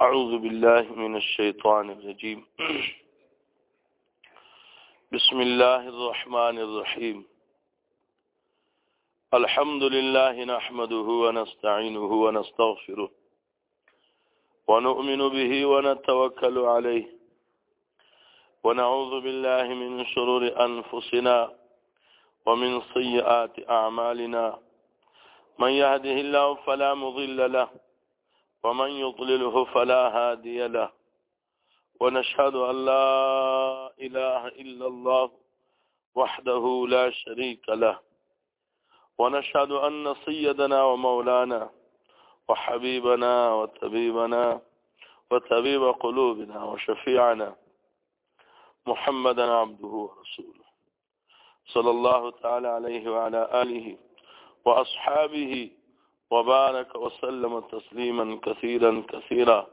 أعوذ بالله من الشيطان الرجيم بسم الله الرحمن الرحيم الحمد لله نحمده ونستعينه ونستغفره ونؤمن به ونتوكل عليه ونعوذ بالله من شرور أنفسنا ومن سيئات أعمالنا من يهده الله فلا مضل له ومن يضلله فلا هادي له ونشهد أن لا إله إلا الله وحده لا شريك له ونشهد أن سيدنا ومولانا وحبيبنا وتبيبنا وتبيب قلوبنا وشفيعنا محمدا عبده ورسوله صلى الله تعالى عليه وعلى آله وأصحابه وبارك وسلم تسليما كثيرا كثيرا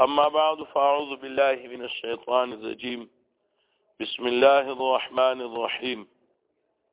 أما بعد فأعوذ بالله من الشيطان الرجيم بسم الله الرحمن الرحيم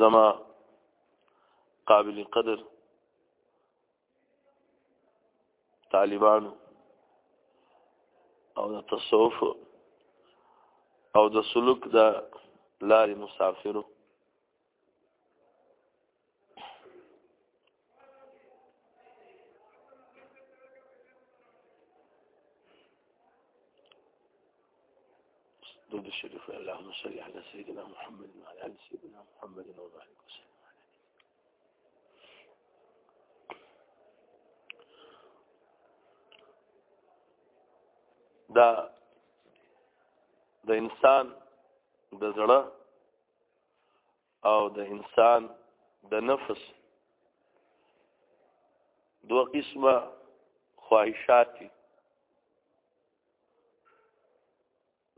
زما قابل قدر طالبانو او د تصوف او د سلوک د لارې مسافرو ضد الشريف اللهم صل على سيدنا محمد وعلى آل سيدنا محمد وبارك وسلم دا د انسان د زړه او د انسان د نفس دو قسمه خواهشات دي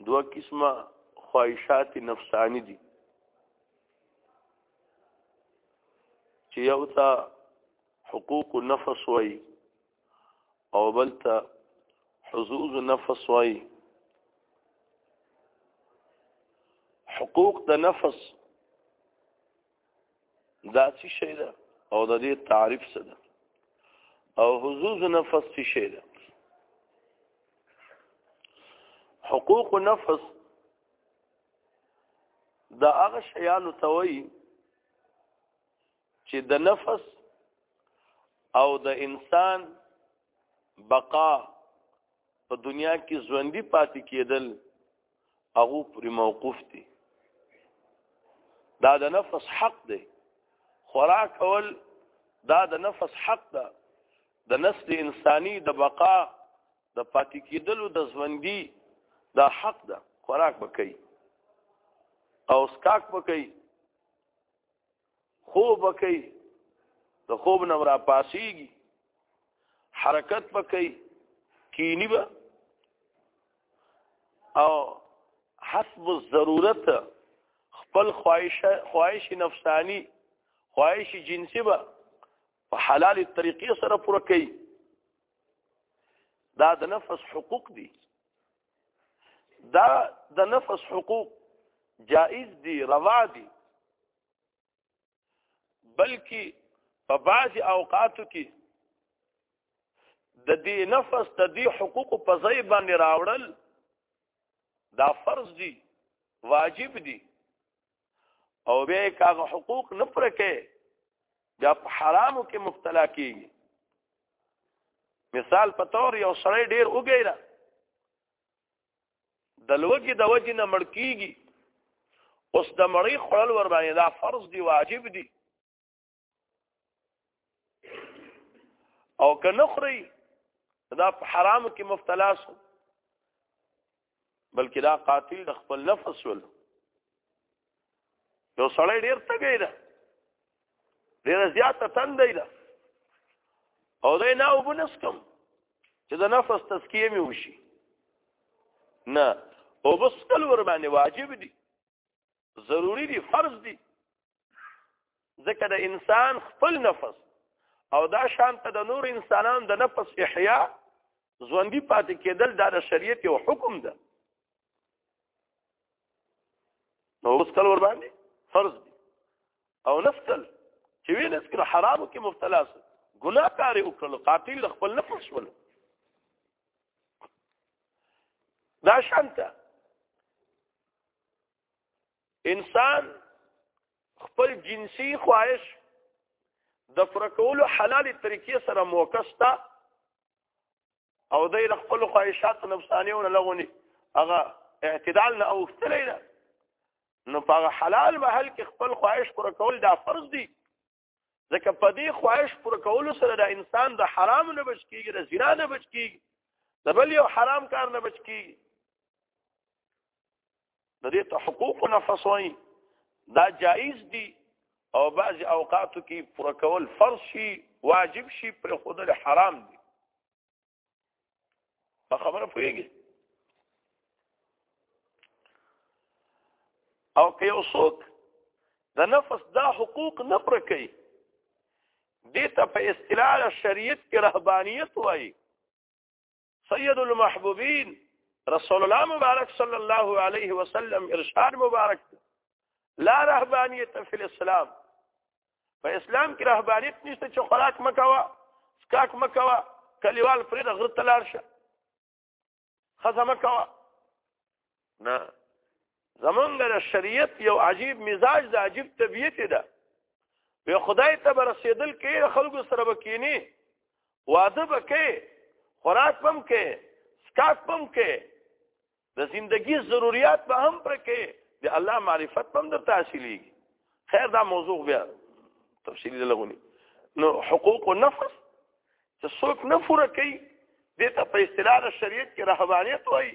دو قسمه خواهشات نفسانی دي چې یو ته حقوق النفس وایي او بل ته حظوظ نفس وای حقوق د نفس دا څه شی ده او د دې تعریف څه ده او حظوظ نفس څه شی ده حقوق نفس دا هغه شیانو ته وایي چې د نفس او د انسان بقا په دنیا کې ژوندۍ پاتې کېدل هغه پر موقوف دي دا د نفس حق دی خوراک کول دا د نفس حق ده د نسل انساني د بقا د پاتې کېدلو د ژوندۍ دا حق ده خوراک بکې او سکاک بکې خوب کوي د خوب نه را پاسيږي حرکت پکې کینی به او حسب الضرورت خپل خواهش خواهش نفسانی خواهش جنسی به په حلال طریقې سره پوره کوي دا د نفس حقوق دي دا د نفس حقوق جائز دي روا دي بلکې په بعض اوقاتو کې د دې نفس د دې حقوق په ځای باندې راوړل دا فرض دي واجب دي او بیا کاغه حقوق نه پرکه بیا په حرامو کې مبتلا کیږي مثال په تور یو سړی ډیر وګیره د لوګي د وجې نه مړ کیږي اوس د مړی خړل ور باندې دا فرض دی واجب دی او که نه خوري دا په حرامو کې مبتلا شو بلکې دا قاتل د خپل نفس ول یو سړی ډیر تګی ده ډیر زیاته تندی ده او دا نه وبنسکم چې د نفس تزکیه مې وشي نه او بس کل ور باندې واجب دي ضروری دي فرض دي ځکه د انسان خپل نفس او دا شان ته د نور انسانان د نفس احیا ژوندۍ پاتې کېدل دا د شریعت یو حکم ده نو اوس کله ور باندې فرض دي او نفسل چې وینې سکر حرام کې مبتلا سو ګناه کاری وکړل قاتل خپل نفس ول دا شانته انسان خپل جنسی خواهش د فرکولو حلال طریقې سره موکستا او د خپل خواهشات نفسانیو نه لغونی هغه اعتدال نه اوختلی ده نو په حلال محل کې خپل خواهش پر کول دا فرض دي ځکه په دې خواهش پر کولو سره د انسان د حرام نه بچ کیږي د زنا نه بچ کیږي د بل یو حرام کار نه بچ کیږي د دې ته حقوق نفس وایي دا جایز دي او بعض اوقاتو کې پر کول فرض شي واجب شي پر خود حرام دي په خبره پوهیږي او که یو څوک د نفس دا حقوق نه پر کوي دې ته په اصطلاح شریعت کې رهبانیت وایي سید المحبوبین رسول الله مبارک صلی الله علیه وسلم ارشاد مبارک لا رهبانیت فی الاسلام په اسلام کې رهبانيت نشته چې خوراک مکوا سکاک مکوا کلیوال فرید غر تلار شه خزه مکوا نه زمونږ د شریعت یو عجیب مزاج د عجیب طبیعت ده وی خدای ته برسېدل کې خلکو سره وکینی واده بکې خوراک پم کې سکاک پم کې د زندگی ضرورت به هم پر کې د الله معرفت به هم در تحصیلي خیر دا موضوع بیا تفصیلی لغونی نو حقوق النفس چې څوک نه پوره کوي د ته په اصطلاح شریعت کې رهبانيت وایي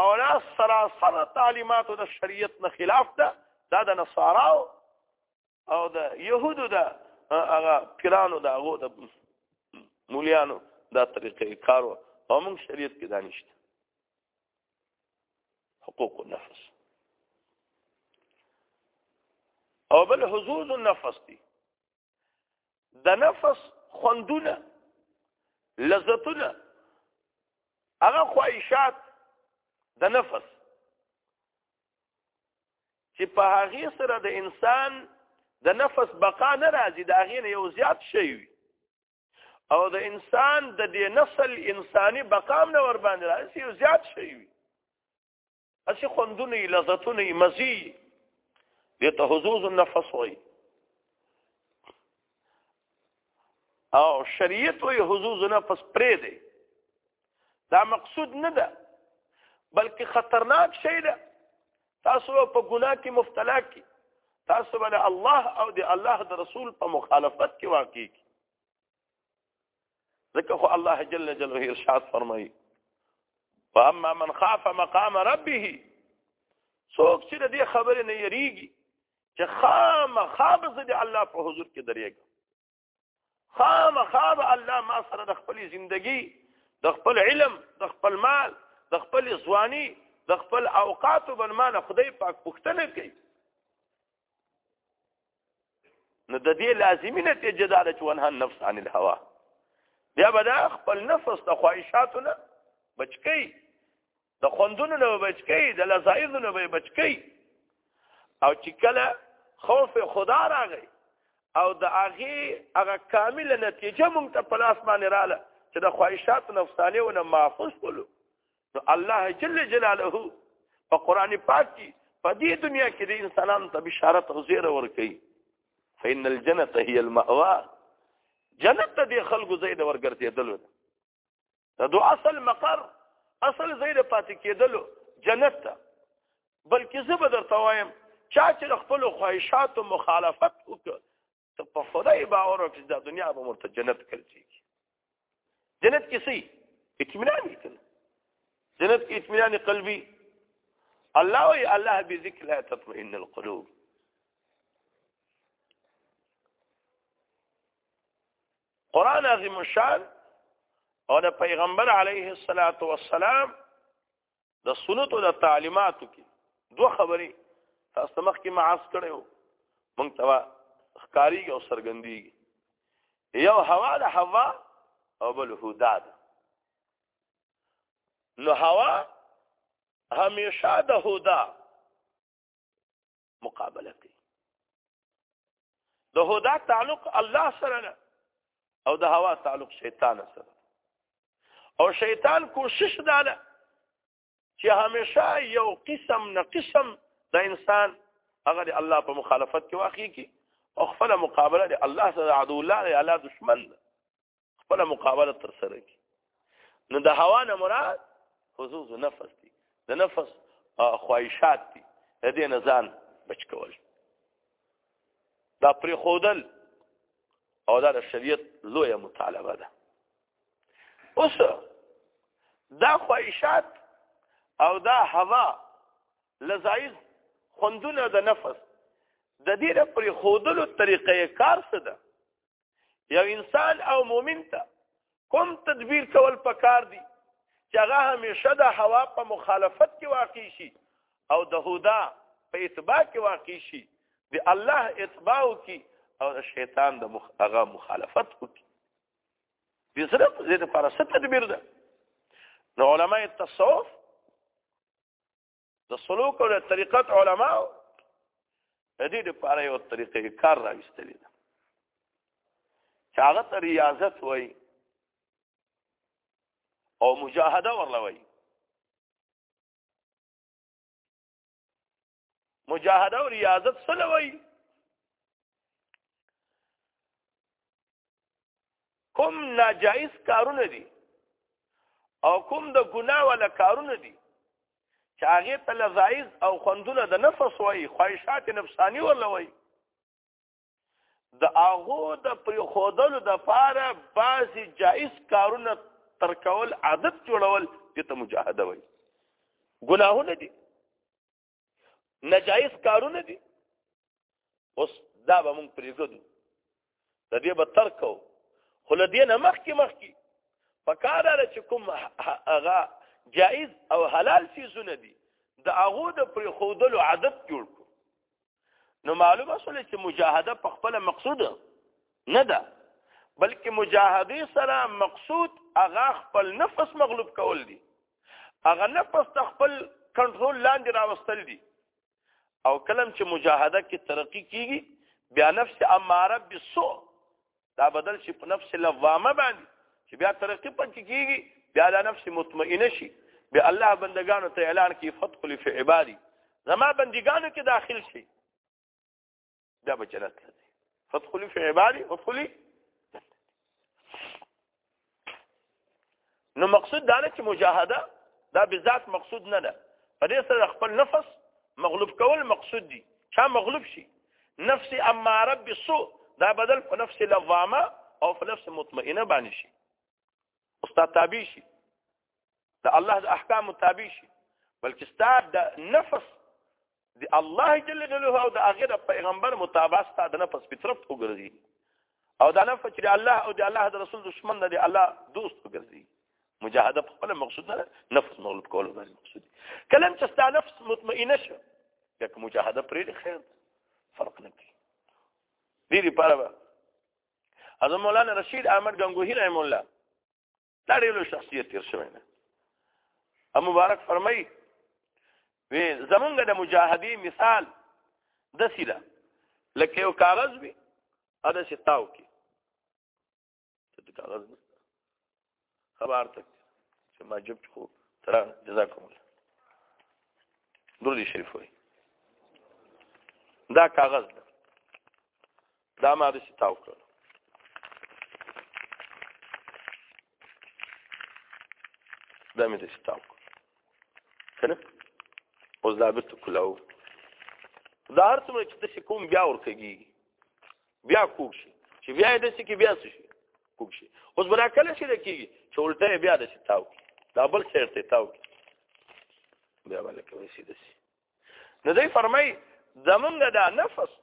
او لا سراسر تعلیمات د شریعت نه خلاف ده دا د نصاراو او د يهودو د هغه پیرانو د هغه د مولیانو دا طریقې کارو او موږ شریعت کې دانشته حقوق النفس او بل حظوظ النفس دي د نفس خوندونه لذتونه هغه خواهشات د نفس چې په هغه سره د انسان د نفس بقا نه راځي دا غي نه یو زیات شي وي او د انسان د دې نسل انساني بقام نه ور باندې راځي یو زیات شي وي اسی خوندونه لذتونه مزي دې ته حظوظ النفس وي او شریعت وي حظوظ النفس پرې دی دا مقصود نه ده بلکې خطرناک شی ده تاسو په ګناه کې مبتلا کی تاسو باندې الله او د الله د رسول په مخالفت کې واقع کی ځکه خو الله جل جلاله ارشاد فرمایي فاما من خاف مقام ربه څوک چې د دې خبرې نه یریږي چې خامخا به زه د الله په حضور کې درېږم خامخا به الله ما سره د خپل زندگی د خپل علم د خپل مال د خپل ځواني د خپل اوقات بنمانه خدای پاک پښتنه کوي نو د دې لازمي نتیجه دا ده چې ونه نفس عن الهوا بیا به دا خپل نفس د خواهشاتو نه بچ کوي د خوندونو نه بچکی د لزایز نه به بچکی او چې کله خوف خدا راغی او د هغه هغه کامله نتیجه مونږ ته په لاس باندې رااله چې د خواهشات نفسانه ونه محفوظ کولو نو الله جل جلاله په قران پاک کې په دې دنیا کې د انسانانو ته بشارت او زیر ورکړي فإن الجنة هي المأوى جنت ته د خلکو زید ورګرځېدل دا دو اصل مقر اصل زیر پاتې کېدلو جنت ته بلکې زه به درته وایم چا چې خپل خواهشاتو مخالفت وکړ ته په خدای باور وکړي د دنیا به مرته جنت کړي جنت کې سي اطمینان وکړي جنت کې اطمینان قلبي الله وی الله بذکر لا تطمئن القلوب قران عظیم شان او د پیغمبر علیه الصلاۃ والسلام د سنتو د تعلیماتو کې دوه خبرې تاسو مخ کې معاص کړو مونږ ته ښکاری او سرګندی یو هوا د هوا او بل هدا ده نو هوا همیشه د هدا مقابله کوي د هدا تعلق الله سره او د هوا تعلق شیطان سره او شیطان کوشش داله چې همیشه یو قسم نه قسم د انسان هغه د الله په مخالفت کې واقع کی او خپل مقابله د الله سره عدو الله د الله دشمن خپل مقابله تر سره کی نو د هوا نه مراد حظوظ نفس دی د نفس خواهشات دی د دې نه ځان بچ کول دا پرې خودل او دا د شریعت لوی مطالبه ده اوس دا خواهشات او دا هوا لزایز خوندونه د نفس د دې لپاره خودلو طریقې کار څه ده یو انسان او مؤمن ته کوم تدبیر کول پکار دی چې هغه همیشه د هوا په مخالفت کې واقع شي او د هدا په اتباع کې واقع شي د الله اتباع کی او د شیطان د مخ هغه مخالفت وکي د سره په دې لپاره څه تدبیر ده نو علماء التصوف د سلوک او طریقت علما د دې لپاره یو طریقې کار راوستل دي چې هغه ته ریاضت وای او مجاهده ورلوي مجاهده او ریاضت سلوي کوم ناجایز کارونه دي او کوم د ګناه ولا کارونه دي چې هغه ته لزایز او خوندونه د نفس وای خواهشات نفسانی ولا وای د هغه د پر خودلو د پاره بعضی جایز کارونه تر کول عادت جوړول چې ته مجاهده وای ګناهونه دي نجایز کارونه دي اوس دا به مونږ پرېږدو د دې به ترک کوو خو له دې نه مخکې مخکې په کار ده چې کوم هغه جایز او حلال څیزونه دي د هغو د پرېښودلو عادت جوړ کړو نو معلومه شوله چې مجاهده په خپله مقصود نه ده بلکې مجاهدې سره مقصود هغه خپل نفس مغلوب کول دي هغه نفس ته خپل کنټرول لاندې راوستل دي او کلم چې مجاهده کې ترقی کیږي بیا نفس اماره بالسوء دا بدل شي په نفس لوامه باندې چې بیا ترقی پکې کیږي بیا د نفس مطمئنه شي بیا الله بندگانو ته اعلان کوي فتقل فی عبادی زما بندگانو کې داخل شي دا به جنت لري فادخلي في عبادي وادخلي نو مقصود دا نه چې مجاهده دا بذات مقصود نه ده په دې سره خپل نفس مغلوب کول مقصود دي چا مغلوب شي نفس اماره بالسوء دا بدل په نفس لوامه او په نفس مطمئنه باندې شي استاد تابع شي دا الله د احکام تابع شي بلکې استاد د نفس د الله جل جلاله او د هغه د پیغمبر مطابقت ته د نفس فطرت وګرځي او دا نفس چې الله او د الله د رسول دشمن نه دی الله دوست وګرځي مجاهده په خپل مقصود نه نفس مغلوب کول باندې مقصود کلم چې ستا نفس مطمئنه شو لکه مجاهده پرې خیر فرق نه کوي دې لپاره اعظم مولانا رشید احمد غنگوهی رحم الله دا ډېر لوی شخصیت تیر شوی نه ام مبارک فرمایي وی زمونږ د مجاهدی مثال د سیده لکه یو کاغذ وي ا د شتاو کې ته کاغذ خبر ته چې ما جب خو تر جزاکم الله درود شریف وي دا کاغذ ده دا ما د ستاو کړل دا مې د ستاو کنه اوس دا بیرته کلاو دا هر څومره چې د کوم بیا ورکږي بیا کوک شي چې بیا د سې کې بیا شي کوک شي اوس بنا کله شي کېږي چې الټه بیا د ستاو دا بل خیر ته تاو بیا باندې کوي سي د سي نو دوی فرمای زمونږ دا نفس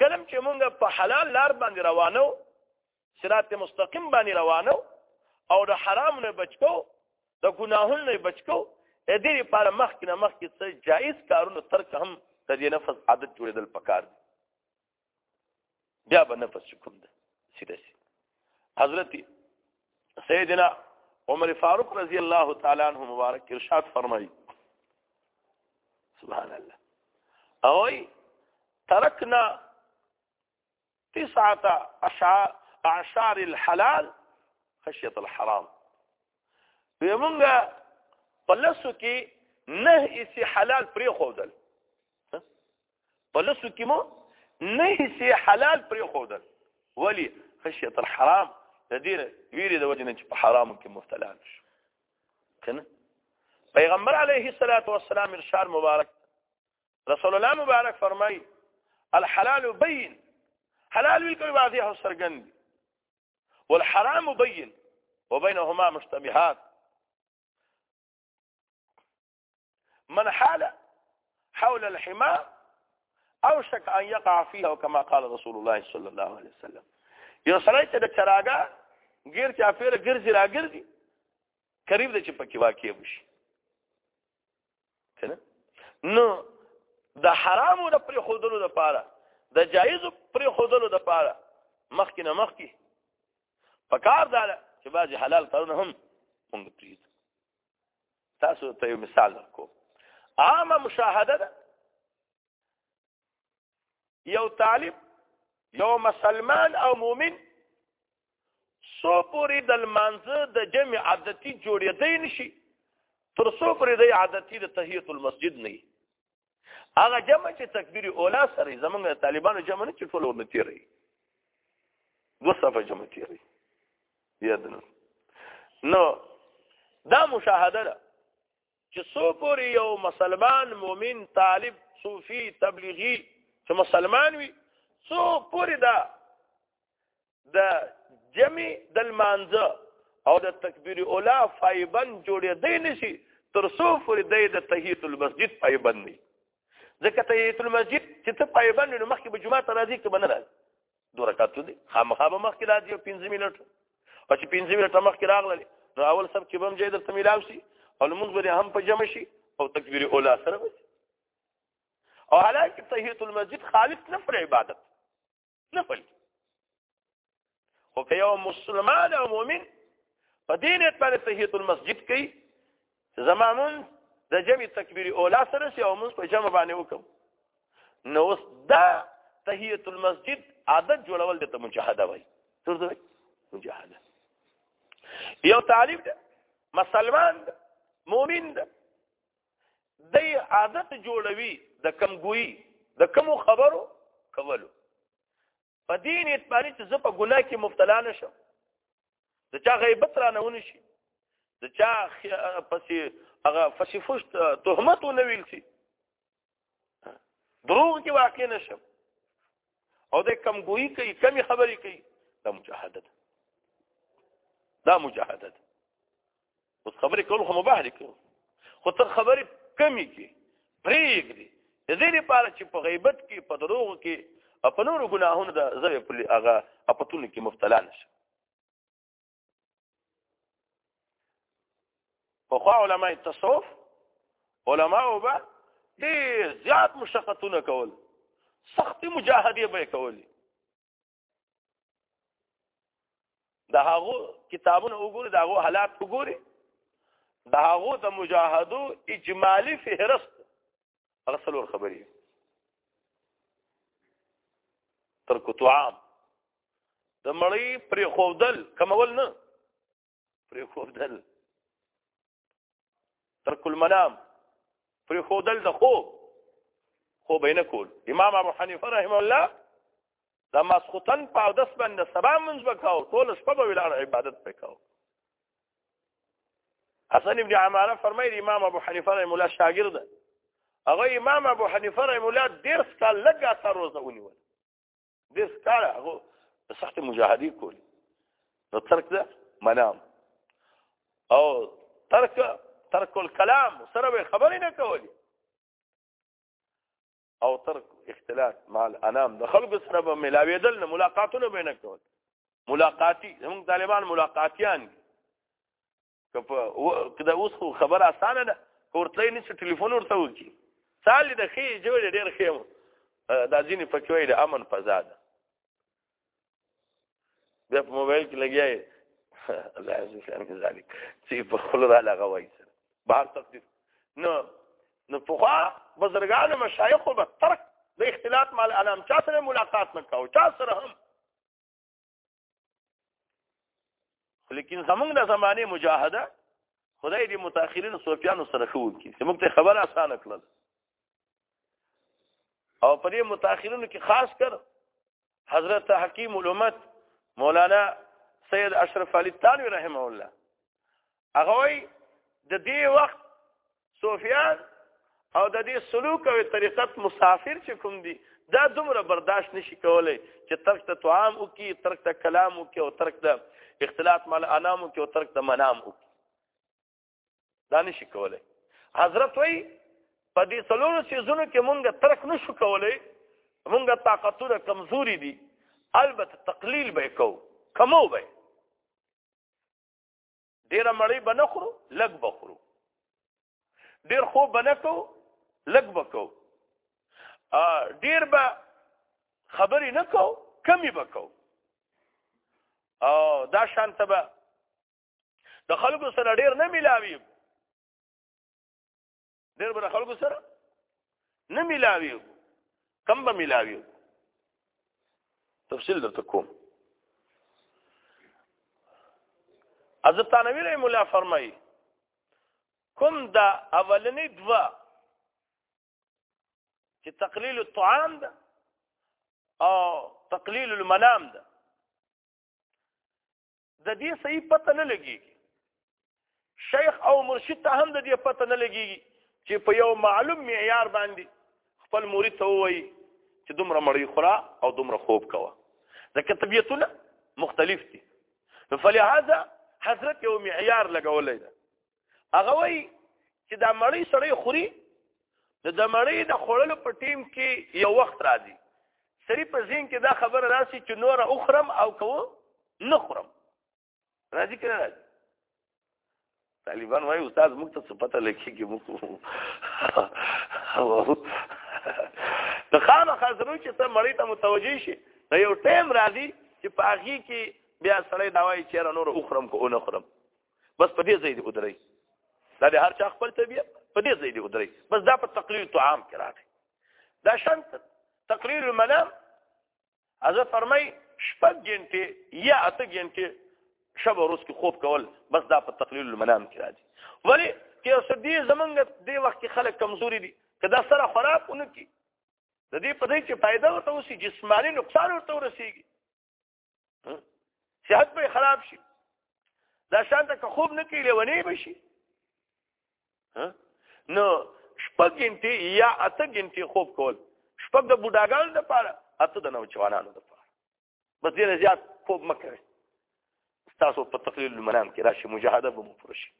کلم چې مونږ په حلال لار باندې روانو صراط مستقیم باندې روانو او د حرام نه بچو د ګناهونو نه بچو د دې لپاره مخکې نه مخکې څه جایز کارونه ترک هم د دې نفس عادت جوړېدل پکار دي بیا به نفس کوم ده سیده سیده حضرت سیدنا عمر فاروق رضی الله تعالی عنہ مبارک ارشاد فرمایي سبحان الله او ترکنا تسعه اعشار الحلال خشيه الحرام ومنګه پلسو کې نه اسی حلال پرې خودل په لسو کې مو نه هیڅ حلال پرې خودل ولی خشیت الحرام د دې ویری د وجنه چې په حرامو کې مبتلا نشو کنه پیغمبر علیه الصلاۃ والسلام ارشاد مبارک رسول الله مبارک فرمای الحلال بین حلال بالکل واضح او سرګند والحرام بین وبينهما مشتبهات من حال حول الحما او شک ان يقع فيه او كما قال رسول الله صلى الله عليه وسلم یو سړی چې د چراغا غیر چا پیر ګرځي راګرځي قریب د چې پکې واقع وشي کنه نو د حرامو د پر خودلو د پاره د جایز پر خودلو د پاره مخکې نه مخکې پکار دا چې بعضی حلال کارونه هم مونږ پریږدو تاسو ته یو مثال کو عامه مشاهده ده یو طالب یو مسلمان او مؤمن سو پوری د لمانځه د جمع عادتي جوړېدای نشي تر سو پوری د عادتي د تحیت المسجد نه هغه جمع چې تکبیر اولا سره زمونږ طالبانو جمع نه چې ټول ورنه تیری دو صفه جمع تیری یاد نه نو دا مشاهده ده چې څو پورې یو مسلمان مؤمن طالب صوفي تبلیغي چې مسلمان وي څو پورې دا د جمع د المانزه او د تکبیر اولا فایبن جوړې دی نشي تر څو پر دی د تحیت المسجد فایبن نه ځکه تحیت المسجد چې ته فایبن نو مخکې به جمعه ته راځي که بنه راځي دوه رکعاتو دي خامخا به مخکې راځي او پنځه منټ او چې پنځه منټ مخکې راغلل نو اول سب کې به هم ځای درته میلاو شي او لمونځ به هم په جمع شي او تکبیر اولا سره به او حالانکه تحیت المسجد خالص نفر عبادت نه خپل خو که یو مسلمان او مؤمن په دین باندې تحیت المسجد کوي زمامون د جمع تکبیر اولا سره سی او موږ په جمع باندې وکم نو اوس دا تحیت المسجد عادت جوړول د مجاهده وای تر دې مجاهده یو طالب ده مسلمان ده مؤمن ده د عادت جوړوي د کمګوي د کمو خبرو کولو په دین اعتباري چې زه په ګناه کې مبتلا نشم د چا غیبت را نه ونشي د چا پسې هغه فسفوش تهمت ونه ویل شي دروغ کې واقع نشم او د کم ګوئی کوي کمی خبرې کوي دا مجاهده ده دا مجاهده ده اوس خبرې کول خو مباح دي خو تر خبرې کمی کې پرېږدي د دې لپاره چې په غیبت کې په دروغ کې په نورو ګناهونو د زوی په هغه اپتون کې مبتلا نشي په خو علماء تصوف علماء وبا ډیر زیات مشقتونه کول سخت مجاهده به کولې د هغه کتابونه وګوري د هغه حالات وګوري د هغه د مجاهدو اجمالی فهرست هغه څلور خبرې تر کوتو عام د مړی پر خودل کمول نه پر خودل تر کل منام پر خودل د خوب خو بینه کول امام ابو حنیفه رحم الله د ماسخوتن په اودس باندې سبا منځ وکاو ټول شپه به ویل عبادت وکاو حسن ابن عماره فرمایي امام ابو حنیفه رحم الله شاګرد هغه امام ابو حنیفه رحم الله ډیر سکه لګ اثر روزه ونیول ډیر سکه هغه سخت مجاهدی کول نو ترک ده منام او ترک ترک الكلام سره خبرې نه کولې او ترک اختلاط مع الانام د خلکو سره به ملاویدل نه ملاقاتونه به نه کول ملاقاتی هم طالبان ملاقاتیان که دا اوس خبر اسانه ده ورته نه چې ټلیفون ورته وکی سال د خې جوړ ډیر خې دا ځینې پکې وایي د امن فضا ده بیا په موبایل کې لګیا یې الله عز وجل ذلک چې په خپل را لغوي سره بهر تقدیر نو نو په خوا بزرګانو مشایخو به ترک د اختلاط مال علام چا سره ملاقات نه کاو چا سره هم لیکن زمونږ د زمانه مجاهده خدای دې متأخرین صوفیانو سره خو کی چې موږ ته خبره اسانه کړل او په دې متأخرینو کې خاص کر حضرت حکیم الامت مولانا سید اشرف علی تانوی رحمه الله هغه وی د دې وخت صوفیان او د دې سلوک او طریقت مسافر چې کوم دي دا دومره برداشت نشي کولای چې ترک ته طعام او کی ترک ته کلام او کی او ترک ته اختلاط مال انام او کی او ترک ته منام او دا نشي کولای حضرت وی په دې څلورو سيزونو کې مونږ ترک نشو کولای مونږه طاقتونه کمزوري دي البته تقلیل به کو کمو به ډیر مړی بنخرو لګ بخرو ډیر خو بنکو لګ بکو ډیر به خبرې نکو کمی بکو او دا شانته به د خلکو سره ډیر نه ملاوي ډیر بر خلکو سره نه ملاوي کم به ملاوي تفصیل درته کوم حضرت تنوی رحم الله فرمایي کوم دا اولنی دوا چې تقلیل الطعام ده او تقلیل المنام ده د دې صحیح پته نه لګيږي شیخ او مرشد ته هم د دې پته نه لګيږي چې په یو معلوم معیار باندې خپل مرید ته وایي چې دومره مړی خورا او دومره خوب کوه ځکه طبیعتونه مختلف دي نو فلهذا حضرت یو معیار لګولای دا هغه وایي چې دا مړی سړی خوري نو د مړی د خوړلو په ټیم کې یو وخت راځي سری په ذهن کې دا خبره راسي چې نور اخرم او کو نه خورم راځي کنه راځي طالبان وایي استاد موږ ته څه پته لکه کې موږ د خامه خزرو چې ته مړی ته متوجي شي نو یو ټیم راځي چې په هغه کې بیا سړی دا وایي چې نور اخرم کو نه خورم بس په دې ځای دی ودرئ دا د هر چا خپل طبیعت په دې ځای دی ودرئ بس دا په تقریر طعام کې راغی دا شان تقریر المنام از فرمای شپږ غنټه یا اته غنټه شب ورځ کې خوب کول بس دا په تقریر المنام کې راځي ولی کې اوس دې زمونږ دې وخت کې خلک کمزوري دي کدا سره خراب ونکي د دې په دې چې فائدہ ورته وسی جسمانی نقصان ورته ورسیږي صحت به خراب شي دا شانته که خوب نه کوي لیونی به شي نو شپږ ګنټې یا اته ګنټې خوب کول شپږ د بوډاګانو لپاره اته د نوجوانانو لپاره بس ډېر زیات خوب مه کوئ ستاسو په تقلیل المنام کې راشي مجاهده به مو پوره شي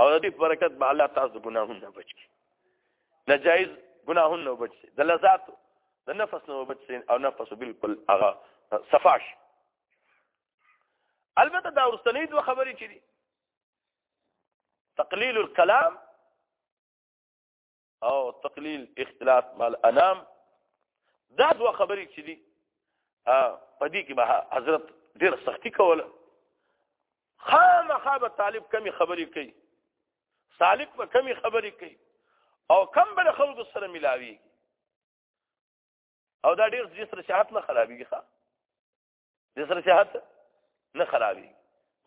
او د دې برکت به الله تاسو ګناهونه بچ کړي نجایز ګناهونه بچ شي د لذات د نفس نه بچ شي او نفس بالکل هغه صفاش البته دا ورستنې دوه خبرې چې دي تقلیل الكلام او تقلیل اختلاط مال انام دا دوه خبرې چې دي په دې کې به حضرت ډېر سختی کوله خامخا به طالب کمی خبرې کوي سالک به کمی خبرې کوي او کم به خلکو سره ملاوي او دا ډېر زیات رشاعت نه خرابېږي ښه د سر صحت نه خرابي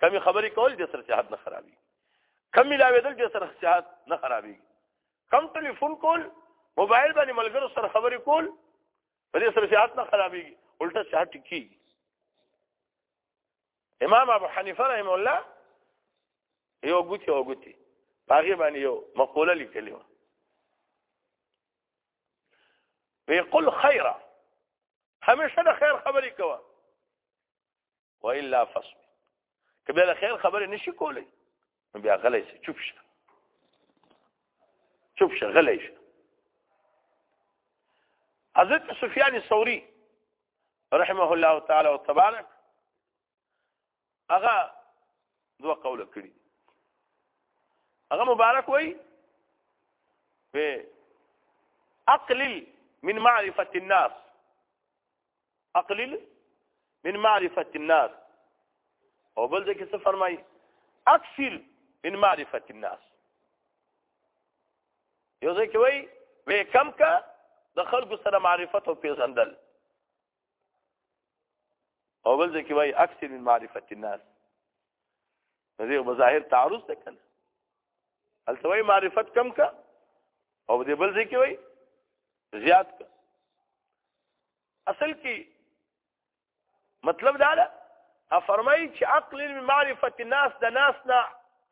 کمی خبرې کول د سر صحت نه خرابي کم ملاوېدل د سر صحت نه خرابي کم ټلیفون کول موبایل باندې ملګرو سره خبرې کول په دې سره صحت نه خرابېږي الټه صحت ټکی امام ابو حنیفه رحم الله یو ګوتی او ګوتی هغه باندې یو مقوله لیکلی و وی قل خیره همیشه د خیر خبرې کوه و الا فصل که بیا د خیر خبرې نشي کولی نو بیا غلی سه چوپ شه چوپ شه غلی شه حضرت سفیان ثوری رحمه الله تعالی او تبارک هغه دوه قوله کړی هغه مبارک وای په اقلل من معرفه الناس اقلل من معرفه الناس او بل ځکه څه فرمای اکثر من معرفه الناس یو ځکه وای وې کم کا د خلکو سره معرفت او پیژندل او بل ځکه وای اکثر من معرفت الناس دې بظاهر تعرض ته کنه التوي معرفت کم کا او دې بل ځکه وای زیات کا اصل کې مطلب دا ده افرمایي چې عقل من معرفت الناس د ناس نه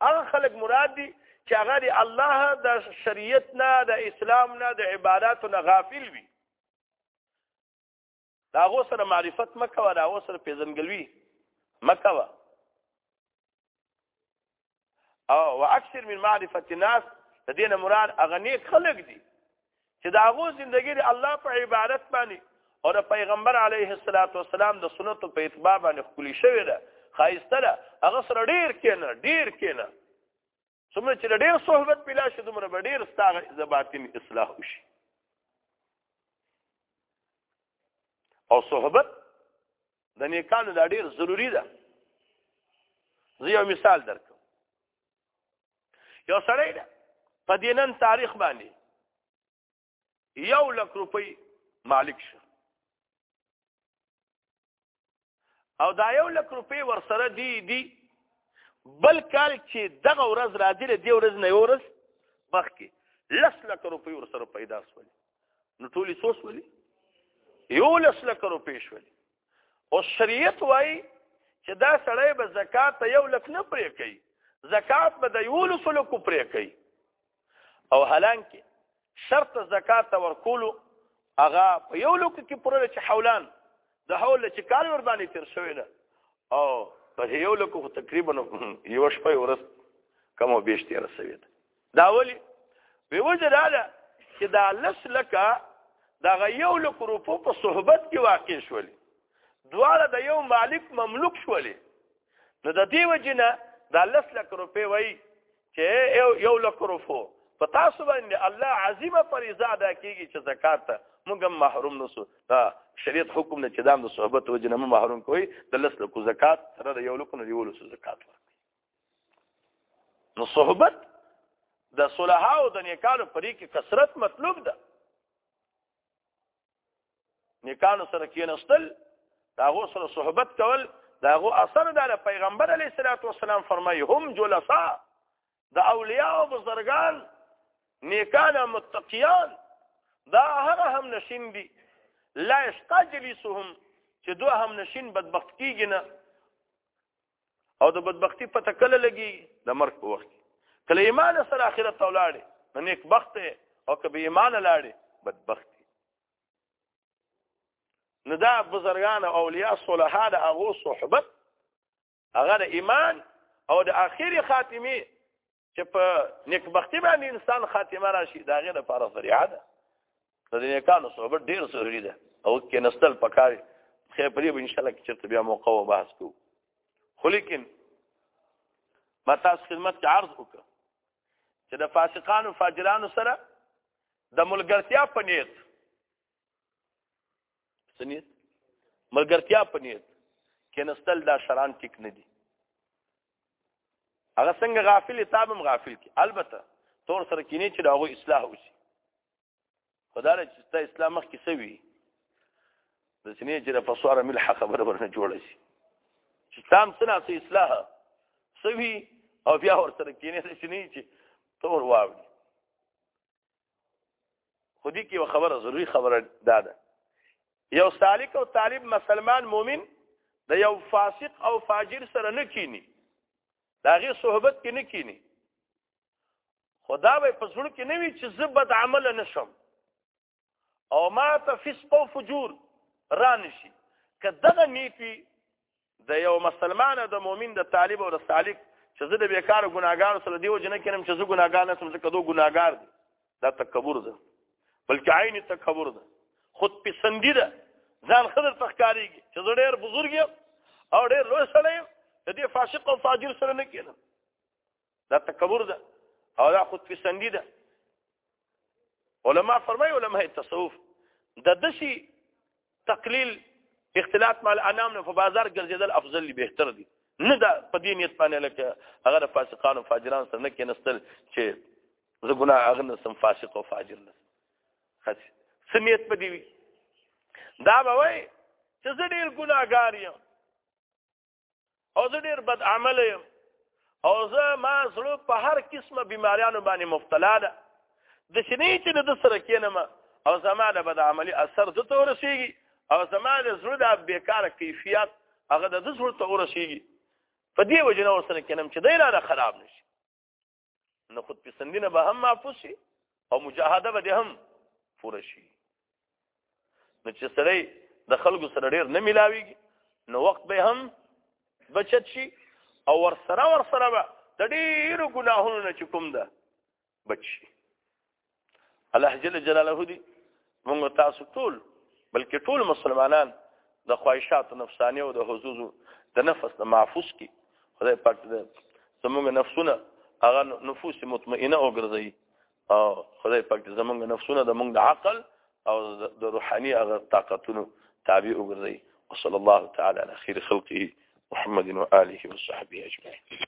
هغه خلک مراد دي چې هغه دی الله د شریعت نه د اسلام نه د عبادت نه غافل وي دا غو سره معرفت مکه ولا غو سره پیزنګلوي مکه وا او واکثر من معرفت الناس د دینه مراد اغنی خلق دي چې دا غو زندگی دی الله په عبادت باندې او د پیغمبر علیه الصلاۃ والسلام د سنتو په اتباع باندې خولي شوی ده خایسته ده هغه سره ډیر کینه ډیر کینه څومره چې ډېر صحبت پیدا شي دومره به ډېر ستا زباتین اصلاح وشي او صحبت د نیکانو دا ډېر ضروری ده زه یو مثال درکم یو سړی ده په دینن تاریخ باندې یو لک روپۍ مالک شو او دا یو لک روپۍ ورسره دی دی بل کال چې دغه ورځ راځي له دې ورځ نه یو ورځ مخکې لس لک روپۍ ورسره پیدا شول نو ټولې څو شولې یو لس لک روپۍ شولې او شریعت وایي چې دا سړی به زکات یو لک نه پرې کوي زکات به د یو لس لکو پرې کوي او هلانکه شرط زکات ورکولو هغه په یو لوک کې پوره چې حولان د حول چې کال ور باندې تیر شوی ده او په یو لوک خو تقریبا یو شپه ورس کم او بیش تیر شوی ده دا ولی به وجه دا ده چې دا لس لکه دا یو لوک روپو په صحبت کې واقع شول دواړه د یو مالک مملوک شول نو د دې وجنه دا لس لکه روپې وای چې یو یو لکروفو په تاسو باندې الله عظیمه فریضه ادا کیږي چې زکات ته موږ محروم نسو دا شریعت حکم نه چې دام د صحبت او جنم محروم کوي د لس لکو زکات سره د یو لکو نه یو لسو زکات ورکړي نو صحبت د صلحاو د نیکانو پرې کې کثرت مطلوب ده نیکانو سره کېناستل دا غو سره صحبت کول دا غو اثر د پیغمبر علی صلوات و سلام فرمایي هم جلسا د اولیاء او بزرگان نیکان متقیان دا هر هم نشین دي لا یشقا جلیسهم چې دوه هم نشین بدبخت کیږي نه او د بدبختی په تکل لګي د مرګ په وخت کله ایمان سره اخرت ولاړې نو نیک بخت او کبه ایمان لاړې بدبخت نو دا بزرګان او اولیاء صلحا د هغه صحبت هغه د ایمان او د اخیری خاتمه چې په نیکبختی باندې انسان خاتمه راشي دا غیر لپاره ذریعہ ده د دې کانو صحبت ډیر ضروری ده او کې نستل پکاري خیر پرې به ان شاء الله چې بیا موقع و بحث کو خو لیکن ما تاسو خدمت کې عرض وکړ چې د فاسقانو فاجرانو سره د ملګرتیا په نیت سنیت ملګرتیا په نیت کینستل دا شران ټیک نه دي هغه څنګه غافل تابم غافل کی البته تور سره کینې چې داغه اصلاح وشي خدای چې ته اسلام مخ کې سوي د سینې چې د فسوار مل حق خبره ورنه جوړ شي چې تام سنا سي اصلاح سوي او بیا ور سره کینې د سینې چې تور واوړي خو دې کې خبره ضروری خبره ده ده یو سالک او طالب مسلمان مؤمن د یو فاسق او فاجر سره نه کینی دا غي صحبت کې نه کینی خدا به په زړه کې نه وی چې زه بد عمل نه شم او ما ته فسق او فجور را نشي که دغه نیتی د یو مسلمان د مؤمن د طالب او د سالک چې زه د بیکار ګناګار سره دیو جن کینم چې زه ګناګار نه سم زه کدو ګناګار دی دا تکبر ده بلکې عین تکبر ده خود پسندی ده ځان خدای تخکاریږي چې زه ډیر بزرګ یم او ډیر لوی سړی یم د دې فاسق او فاجر سره نه کینم دا تکبر ده او دا خود پسندی ده علما فرمای علما تصوف د دشي تقلیل اختلاط مال انام نه په بازار ګرځیدل افضل دی بهتر دی نه دا په دې نیت باندې لکه هغه فاسقان او فاجران سره نه کېنستل چې زه ګناه هغه نه سم فاسق او فاجر نه خاص سمیت په دی وی دا به وای چې زه ډیر ګناګار یم او زه ډیر بد عمل یم او زه ما زړه په هر قسمه بیماریانو باندې مبتلا ده د شنې چې د سره کینم او زما د بد عملی اثر د ته ورسیږي او زما د زړه د بیکاره کیفیت هغه د زړه ته ورسیږي په دې وجه نه ورسره کینم چې دی را خراب نشي نو خود پسندینه به هم معفو شي او مجاهده به هم پوره شي نو چې سړی د خلکو سره ډیر نه ملاويږي نو وخت به هم بچت شي او ورسره ورسره به د ډیرو ګناهونو نه چې کوم ده بچ شي الله جل جلاله دی موږ تاسو ټول بلکې ټول مسلمانان د خواهشات نفسانی او د حظوظ د نفس د معفوس کی خدای پاک دې زموږ نفسونه هغه نفوس مطمئنه او ګرځي او خدای پاک دې زموږ نفسونه د موږ د عقل او د روحاني هغه طاقتونو تابع وګرځي وصلى الله تعالى على خير خلقه محمد وآله وصحبه أجمعين